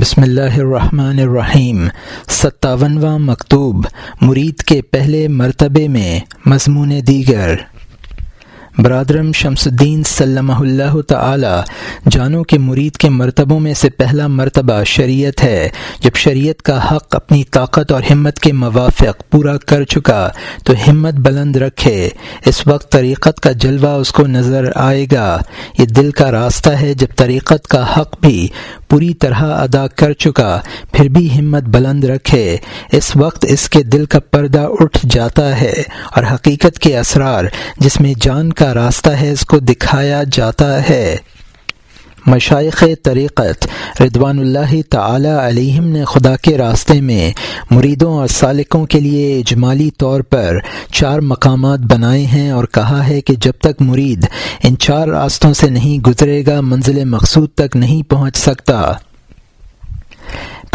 بسم اللہ الرحمن الرحیم۔ ستاونواں مکتوب۔ مرید کے پہلے مرتبے میں مضمون دیگر۔ برادرم شمس الدین صلی اللہ تعالی، جانو کہ مرید کے مرتبوں میں سے پہلا مرتبہ شریعت ہے۔ جب شریعت کا حق اپنی طاقت اور ہمت کے موافق پورا کر چکا، تو ہمت بلند رکھے۔ اس وقت طریقت کا جلوہ اس کو نظر آئے گا۔ یہ دل کا راستہ ہے جب طریقت کا حق بھی پوری طرح ادا کر چکا، پھر بھی ہمت بلند رکھے۔ اس وقت اس کے دل کا پردہ اٹھ جاتا ہے اور حقیقت کے اسرار، جس میں جان کا راستہ ہے، اس کو دکھایا جاتا ہے۔ مشائق طریقت ردوان اللہ تعالی علیہم نے خدا کے راستے میں مریدوں اور سالکوں کے لیے اجمالی طور پر چار مقامات بنائے ہیں اور کہا ہے کہ جب تک مرید ان چار راستوں سے نہیں گزرے گا، منزل مقصود تک نہیں پہنچ سکتا۔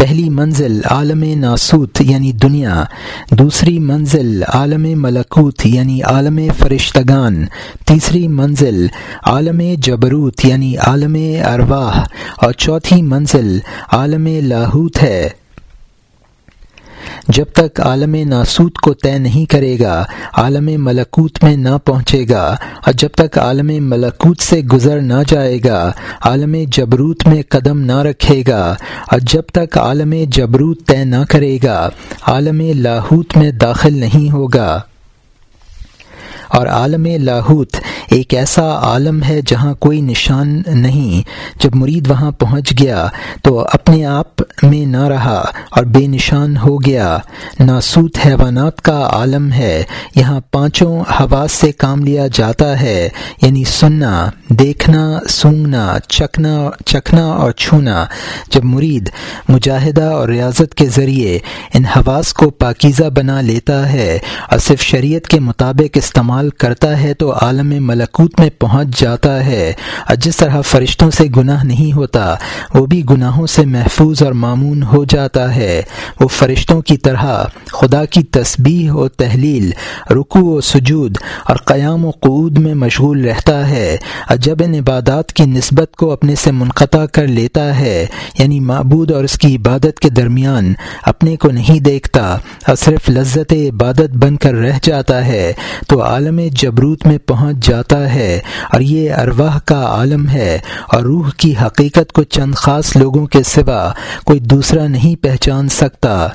پہلی منزل عالم ناسوت یعنی دنیا، دوسری منزل عالم ملکوت یعنی عالم فرشتگان، تیسری منزل عالم جبروت یعنی عالم ارواح، اور چوتھی منزل عالم لاہوت ہے۔ جب تک عالم ناسوت کو طے نہیں کرے گا، عالم ملکوت میں نہ پہنچے گا، اور جب تک عالم ملکوت سے گزر نہ جائے گا، عالم جبروت میں قدم نہ رکھے گا، اور جب تک عالم جبروت طے نہ کرے گا، عالم لاہوت میں داخل نہیں ہوگا۔ اور عالم لاہوت ایک ایسا عالم ہے جہاں کوئی نشان نہیں۔ جب مرید وہاں پہنچ گیا تو اپنے آپ میں نہ رہا اور بے نشان ہو گیا۔ ناسوت حیوانات کا عالم ہے۔ یہاں پانچوں حواس سے کام لیا جاتا ہے۔ یعنی سننا، دیکھنا، سونگنا چکنا چکھنا اور چھونا۔ جب مرید مجاہدہ اور ریاضت کے ذریعے ان حواس کو پاکیزہ بنا لیتا ہے اور صرف شریعت کے مطابق استعمال کرتا ہے تو عالم ملکوت میں پہنچ جاتا ہے۔ اور جس طرح فرشتوں سے گناہ نہیں ہوتا، وہ بھی گناہوں سے محفوظ اور معمون ہو جاتا ہے۔ وہ فرشتوں کی طرح خدا کی تسبیح و تحلیل رکو و سجود اور قیام و قعود میں مشغول رہتا ہے۔ اور جب ان عبادات کی نسبت کو اپنے سے منقطع کر لیتا ہے یعنی معبود اور اس کی عبادت کے درمیان اپنے کو نہیں دیکھتا اور صرف لذت عبادت بن کر رہ جاتا ہے، تو عالم عالم جبروت میں پہنچ جاتا ہے اور یہ ارواح کا عالم ہے اور روح کی حقیقت کو چند خاص لوگوں کے سوا کوئی دوسرا نہیں پہچان سکتا۔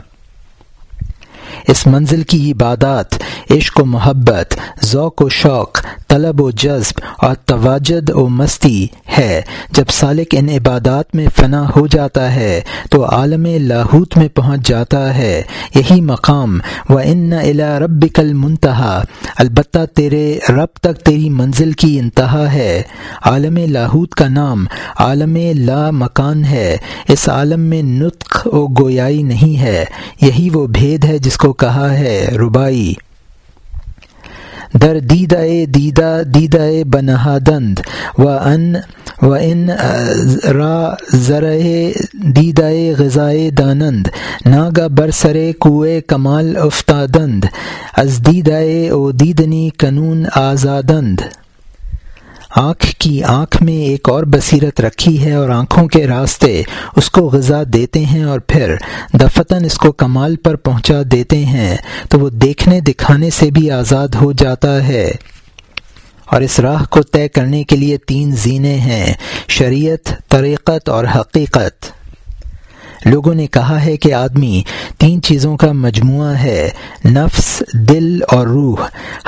اس منزل کی عبادات، عشق و محبت، ذوق و شوق، طلب و جذب اور تواجد و مستی ہے۔ جب سالک ان عبادات میں فنا ہو جاتا ہے، تو عالم لاہوت میں پہنچ جاتا ہے۔ یہی مقام و ان الا رب کل منتہا البتہ تیرے رب تک تیری منزل کی انتہا ہے۔ عالم لاہوت کا نام، عالم لا مکان ہے۔ اس عالم میں نطق و گویائی نہیں ہے۔ یہی وہ بھید ہے جس کو کہا ہے، ربائی۔ در دیدہ دیدہ دیدہ بنہا دند۔ و ان و ان، را ذرا دیدہ غذائے دانند۔ ناگا برسرے کوئے کمال افتادند۔ از دیدہ او دیدنی قانون آزادند۔ آنکھ کی آنکھ میں ایک اور بصیرت رکھی ہے اور آنکھوں کے راستے اس کو غذا دیتے ہیں اور پھر دفتن اس کو کمال پر پہنچا دیتے ہیں، تو وہ دیکھنے دکھانے سے بھی آزاد ہو جاتا ہے۔ اور اس راہ کو طے کرنے کے لیے تین زینے ہیں، شریعت، طریقت اور حقیقت۔ لوگوں نے کہا ہے کہ آدمی تین چیزوں کا مجموعہ ہے، نفس، دل اور روح۔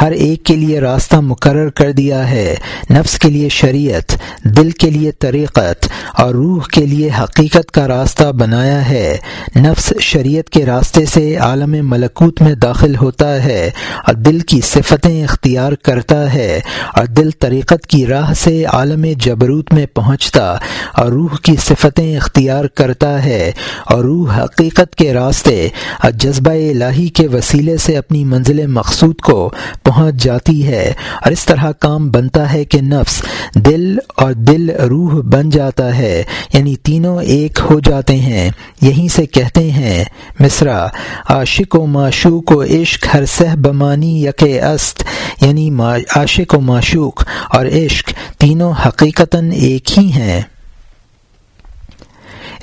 ہر ایک کے لیے راستہ مقرر کر دیا ہے۔ نفس کے لیے شریعت، دل کے لیے طریقت اور روح کے لیے حقیقت کا راستہ بنایا ہے۔ نفس شریعت کے راستے سے عالم ملکوت میں داخل ہوتا ہے اور دل کی صفتیں اختیار کرتا ہے اور دل طریقت کی راہ سے عالم جبروت میں پہنچتا اور روح کی صفتیں اختیار کرتا ہے۔ اور روح حقیقت کے راستے، اور جذبہ الہی کے وسیلے سے اپنی منزل مقصود کو پہنچ جاتی ہے۔ اور اس طرح کام بنتا ہے کہ نفس، دل اور دل روح بن جاتا ہے یعنی تینوں ایک ہو جاتے ہیں۔ یہیں سے کہتے ہیں مصرا عاشق و معشوق و عشق، ہر سہ بمانی یک است یعنی عاشق و معشوق اور عشق تینوں حقیقتاً ایک ہی ہیں۔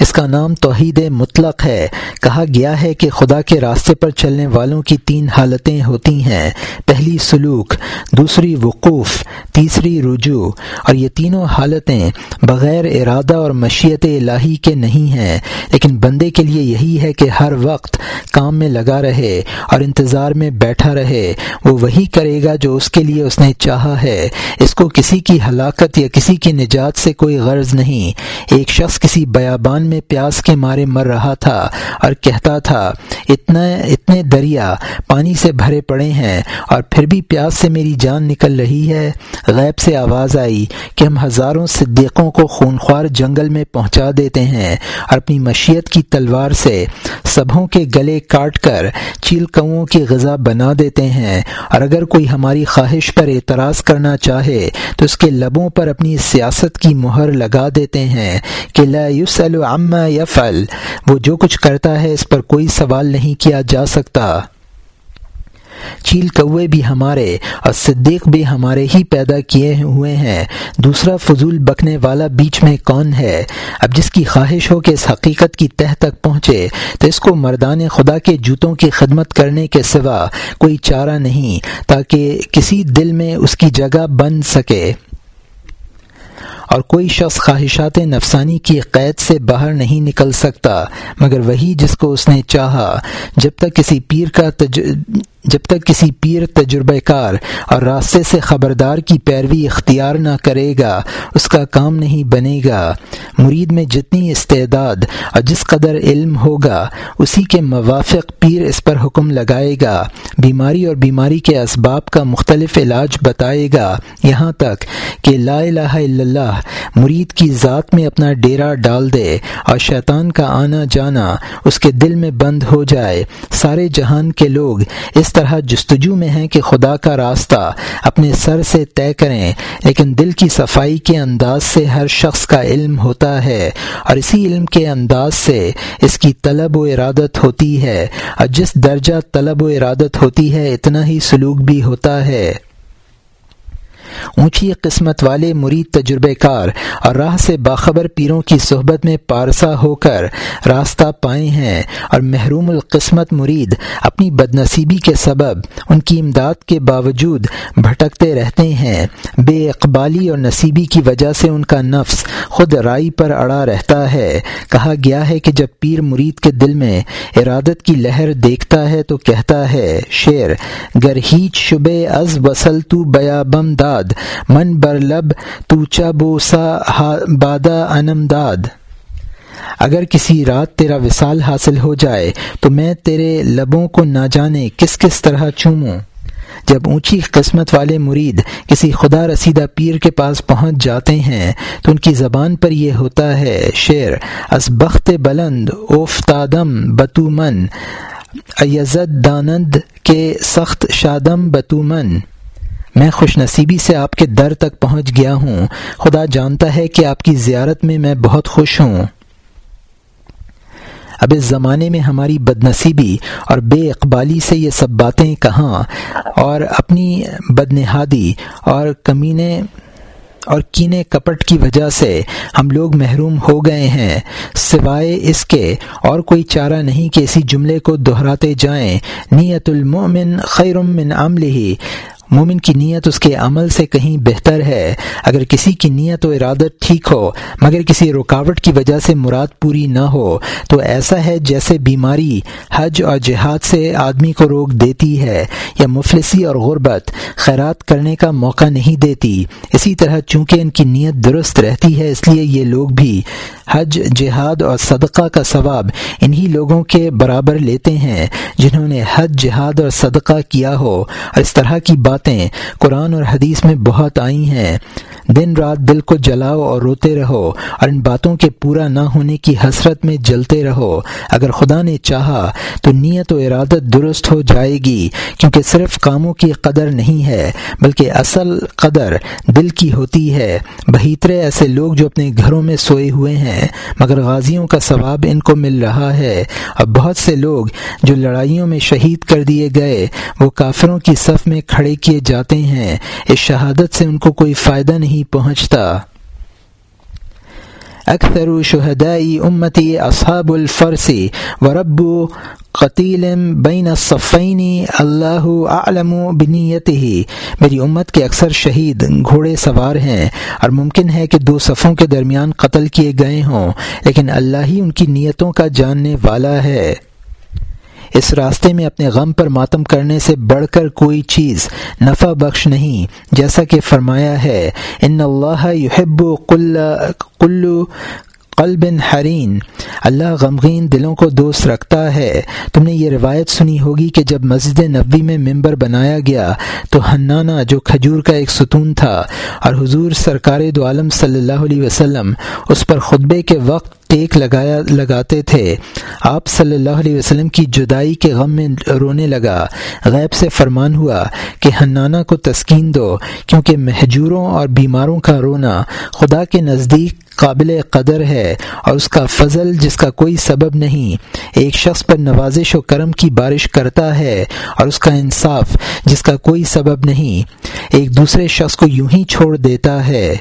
اس کا نام توحید مطلق ہے۔ کہا گیا ہے کہ خدا کے راستے پر چلنے والوں کی تین حالتیں ہوتی ہیں۔ پہلی سلوک، دوسری وقوف، تیسری رجوع۔ اور یہ تینوں حالتیں بغیر ارادہ اور مشیت الہی کے نہیں ہیں۔ لیکن بندے کے لیے یہی ہے کہ ہر وقت کام میں لگا رہے اور انتظار میں بیٹھا رہے۔ وہ وہی کرے گا جو اس کے لیے اس نے چاہا ہے۔ اس کو کسی کی ہلاکت یا کسی کی نجات سے کوئی غرض نہیں۔ ایک شخص کسی بیابان میں پیاس کے مارے مر رہا تھا اور کہتا تھا، اتنا، اتنے دریا پانی سے بھرے پڑے ہیں اور پھر بھی پیاس سے میری جان نکل رہی ہے۔ غیب سے آواز آئی کہ ہم ہزاروں صدیقوں کو خونخوار جنگل میں پہنچا دیتے ہیں اور اپنی مشیت کی تلوار سے سبھوں کے گلے کاٹ کر چیل کوں کی غذا بنا دیتے ہیں۔ اور اگر کوئی ہماری خواہش پر اعتراض کرنا چاہے تو اس کے لبوں پر اپنی سیاست کی مہر لگا دیتے ہیں کہ لا یسأل عما یفعل وہ جو کچھ کرتا ہے اس پر کوئی سوال نہیں کیا جا سکتا۔ چیل کوے بھی ہمارے اور صدیق بھی ہمارے ہی پیدا کیے ہوئے ہیں۔ دوسرا فضول بکنے والا بیچ میں کون ہے؟ اب جس کی خواہش ہو کہ اس حقیقت کی تہ تک پہنچے، تو اس کو مردان خدا کے جوتوں کی خدمت کرنے کے سوا کوئی چارہ نہیں، تاکہ کسی دل میں اس کی جگہ بن سکے۔ اور کوئی شخص خواہشات نفسانی کی قید سے باہر نہیں نکل سکتا، مگر وہی جس کو اس نے چاہا۔ جب تک کسی پیر کا تج... جب تک کسی پیر تجربہ کار اور راستے سے خبردار کی پیروی اختیار نہ کرے گا، اس کا کام نہیں بنے گا۔ مرید میں جتنی استعداد اور جس قدر علم ہوگا، اسی کے موافق پیر اس پر حکم لگائے گا۔ بیماری اور بیماری کے اسباب کا مختلف علاج بتائے گا۔ یہاں تک کہ لا الہ الا اللہ مرید کی ذات میں اپنا ڈیرا ڈال دے اور شیطان کا آنا جانا اس کے دل میں بند ہو جائے۔ سارے جہان کے لوگ اس طرح جستجو میں ہیں کہ خدا کا راستہ اپنے سر سے طے کریں، لیکن دل کی صفائی کے انداز سے ہر شخص کا علم ہوتا ہے اور اسی علم کے انداز سے اس کی طلب و ارادت ہوتی ہے۔ اور جس درجہ طلب و ارادت ہوتی ہے، اتنا ہی سلوک بھی ہوتا ہے۔ اونچی قسمت والے مرید تجربے کار اور راہ سے باخبر پیروں کی صحبت میں پارسا ہو کر راستہ پائے ہیں اور محروم القسمت مرید اپنی بدنصیبی کے سبب ان کی امداد کے باوجود بھٹکتے رہتے ہیں۔ بے اقبالی اور نصیبی کی وجہ سے ان کا نفس خود رائی پر اڑا رہتا ہے۔ کہا گیا ہے کہ جب پیر مرید کے دل میں ارادت کی لہر دیکھتا ہے تو کہتا ہے شعر گر ہیچ شبے از وسل تو بیا بم داد، من برلب تو چبوسا بادا انم داد۔ اگر کسی رات تیرا وصال حاصل ہو جائے تو میں تیرے لبوں کو نہ جانے کس کس طرح چوموں۔ جب اونچی قسمت والے مرید کسی خدا رسیدہ پیر کے پاس پہنچ جاتے ہیں تو ان کی زبان پر یہ ہوتا ہے شعر از بخت بلند اوفتادم بتومن ایزد دانند کے سخت شادم بتومن میں خوش نصیبی سے آپ کے در تک پہنچ گیا ہوں۔ خدا جانتا ہے کہ آپ کی زیارت میں میں بہت خوش ہوں۔ اب اس زمانے میں ہماری بد نصیبی اور بے اقبالی سے یہ سب باتیں کہاں اور اپنی بد نہادی اور کمینے اور کینے کپٹ کی وجہ سے ہم لوگ محروم ہو گئے ہیں۔ سوائے اس کے اور کوئی چارہ نہیں کہ اسی جملے کو دہراتے جائیں۔ نیت المؤمن خیر من عملہ۔ مومن کی نیت اس کے عمل سے کہیں بہتر ہے۔ اگر کسی کی نیت و ارادت ٹھیک ہو، مگر کسی رکاوٹ کی وجہ سے مراد پوری نہ ہو، تو ایسا ہے جیسے بیماری حج اور جہاد سے آدمی کو روک دیتی ہے، یا مفلسی اور غربت خیرات کرنے کا موقع نہیں دیتی۔ اسی طرح چونکہ ان کی نیت درست رہتی ہے، اس لیے یہ لوگ بھی حج، جہاد اور صدقہ کا ثواب انہی لوگوں کے برابر لیتے ہیں، جنہوں نے حج، جہاد اور صدقہ کیا ہو۔ اور اس طرح کی باتیں قرآن اور حدیث میں بہت آئی ہیں۔ دن رات دل کو جلاؤ اور روتے رہو اور ان باتوں کے پورا نہ ہونے کی حسرت میں جلتے رہو۔ اگر خدا نے چاہا تو نیت و ارادت درست ہو جائے گی، کیونکہ صرف کاموں کی قدر نہیں ہے، بلکہ اصل قدر دل کی ہوتی ہے۔ بہیترے ایسے لوگ جو اپنے گھروں میں سوئے ہوئے ہیں، مگر غازیوں کا ثواب ان کو مل رہا ہے۔ اور بہت سے لوگ جو لڑائیوں میں شہید کر دیے گئے، وہ کافروں کی صف میں کھڑے کیے جاتے ہیں۔ اس شہادت سے ان کو کوئی فائدہ نہیں پہنچتا۔ اکثر شہدائی امتی اصحاب الفرسی ورب قطیل بین صفینی اللہ عالم و بنیت ہی میری امت کے اکثر شہید گھوڑے سوار ہیں اور ممکن ہے کہ دو صفوں کے درمیان قتل کیے گئے ہوں، لیکن اللہ ہی ان کی نیتوں کا جاننے والا ہے۔ اس راستے میں اپنے غم پر ماتم کرنے سے بڑھ کر کوئی چیز نفع بخش نہیں، جیسا کہ فرمایا ہے، ان اللہ یحب کلو قلب حرین اللہ غمگین دلوں کو دوست رکھتا ہے۔ تم نے یہ روایت سنی ہوگی کہ جب مسجد نبوی میں ممبر بنایا گیا تو ہنانا جو کھجور کا ایک ستون تھا اور حضور سرکار دو عالم صلی اللہ علیہ وسلم اس پر خطبے کے وقت ٹیک لگایا لگاتے تھے۔ آپ صلی اللہ علیہ وسلم کی جدائی کے غم میں رونے لگا۔ غیب سے فرمان ہوا کہ ہنانا کو تسکین دو، کیونکہ محجوروں اور بیماروں کا رونا خدا کے نزدیک قابل قدر ہے اور اس کا فضل جس کا کوئی سبب نہیں۔ ایک شخص پر نوازش و کرم کی بارش کرتا ہے اور اس کا انصاف جس کا کوئی سبب نہیں۔ ایک دوسرے شخص کو یوں ہی چھوڑ دیتا ہے۔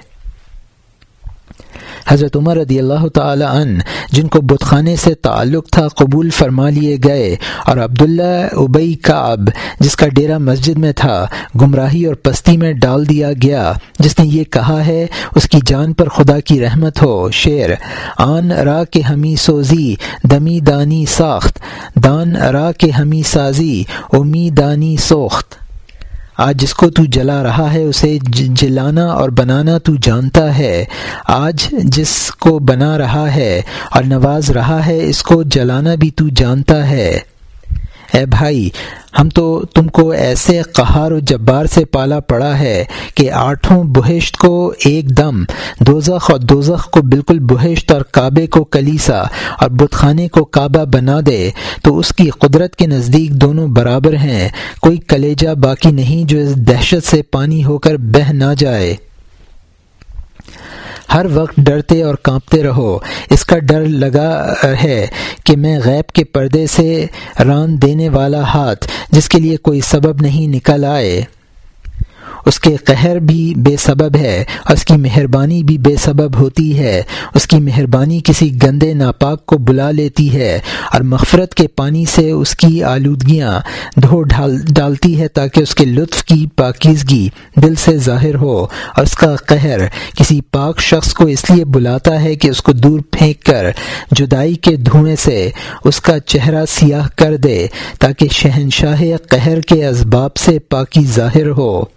حضرت عمر رضی اللہ تعالی عنہ، جن کو بت خانے سے تعلق تھا، قبول فرما لیے گئے، اور عبداللہ ابئی کا اب جس کا ڈیرا مسجد میں تھا، گمراہی اور پستی میں ڈال دیا گیا۔ جس نے یہ کہا ہے، اس کی جان پر خدا کی رحمت ہو۔ شعر، آن را کے ہمی سوزی، دمی دانی ساخت، دان را کے ہمی سازی امی دانی سوخت۔ آج جس کو تو جلا رہا ہے، اسے جلانا اور بنانا تو جانتا ہے۔ آج جس کو بنا رہا ہے اور نواز رہا ہے، اس کو جلانا بھی تو جانتا ہے۔ اے بھائی، ہم تو تم کو ایسے قہار و جبار سے پالا پڑا ہے کہ آٹھوں بہشت کو ایک دم، دوزخ اور دوزخ کو بالکل بہشت اور کعبے کو کلیسا اور بت خانے کو کعبہ بنا دے، تو اس کی قدرت کے نزدیک دونوں برابر ہیں، کوئی کلیجہ باقی نہیں جو اس دہشت سے پانی ہو کر بہہ نہ جائے۔ ہر وقت ڈرتے اور کانپتے رہو۔ اس کا ڈر لگا ہے کہ میں غیب کے پردے سے ران دینے والا ہاتھ جس کے لیے کوئی سبب نہیں نکل آئے۔ اس کے قہر بھی بے سبب ہے اور اس کی مہربانی بھی بے سبب ہوتی ہے۔ اس کی مہربانی کسی گندے ناپاک کو بلا لیتی ہے اور مغفرت کے پانی سے اس کی آلودگیاں دھو ڈال ڈالتی ہے تاکہ اس کے لطف کی پاکیزگی دل سے ظاہر ہو۔ اور اس کا قہر کسی پاک شخص کو اس لیے بلاتا ہے کہ اس کو دور پھینک کر جدائی کے دھوئیں سے اس کا چہرہ سیاہ کر دے تاکہ شہنشاہ قہر کے اسباب سے پاکی ظاہر ہو۔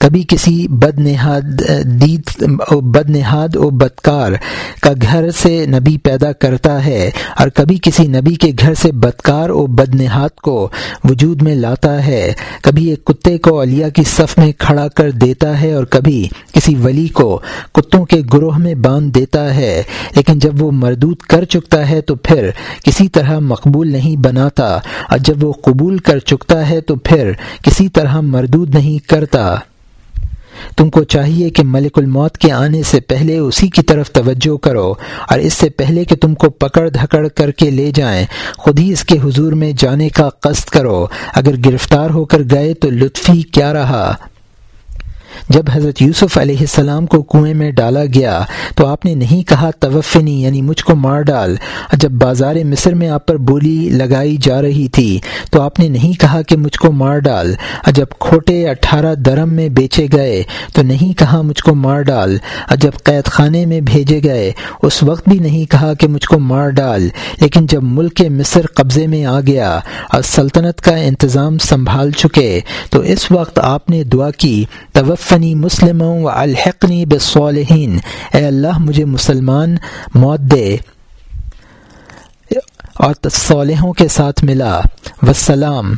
کبھی کسی بد نہاد دید بد نہاد و بدکار کا گھر سے نبی پیدا کرتا ہے اور کبھی کسی نبی کے گھر سے بدکار و بد نہاد کو وجود میں لاتا ہے۔ کبھی ایک کتے کو علیہ کی صف میں کھڑا کر دیتا ہے اور کبھی کسی ولی کو کتوں کے گروہ میں باندھ دیتا ہے۔ لیکن جب وہ مردود کر چکتا ہے تو پھر کسی طرح مقبول نہیں بناتا، اور جب وہ قبول کر چکتا ہے تو پھر کسی طرح مردود نہیں کرتا۔ تم کو چاہیے کہ ملک الموت کے آنے سے پہلے اسی کی طرف توجہ کرو اور اس سے پہلے کہ تم کو پکڑ دھکڑ کر کے لے جائیں، خود ہی اس کے حضور میں جانے کا قصد کرو۔ اگر گرفتار ہو کر گئے تو لطفی کیا رہا؟ جب حضرت یوسف علیہ السلام کو کنویں میں ڈالا گیا تو آپ نے نہیں کہا توفنی یعنی مجھ کو مار ڈال۔ جب بازار مصر میں آپ پر بولی لگائی جا رہی تھی تو آپ نے نہیں کہا کہ مجھ کو مار ڈال۔ جب کھوٹے اٹھارہ درم میں بیچے گئے تو نہیں کہا مجھ کو مار ڈال۔ جب قید خانے میں بھیجے گئے، اس وقت بھی نہیں کہا کہ مجھ کو مار ڈال۔ لیکن جب ملک مصر قبضے میں آ گیا اور سلطنت کا انتظام سنبھال چکے تو اس وقت آپ نے دعا کی توف توفنی مسلم و الحقنی بالصالحین۔ اے اللہ، مجھے مسلمان موت دے۔ اور صالحوں کے ساتھ ملا۔ وسلام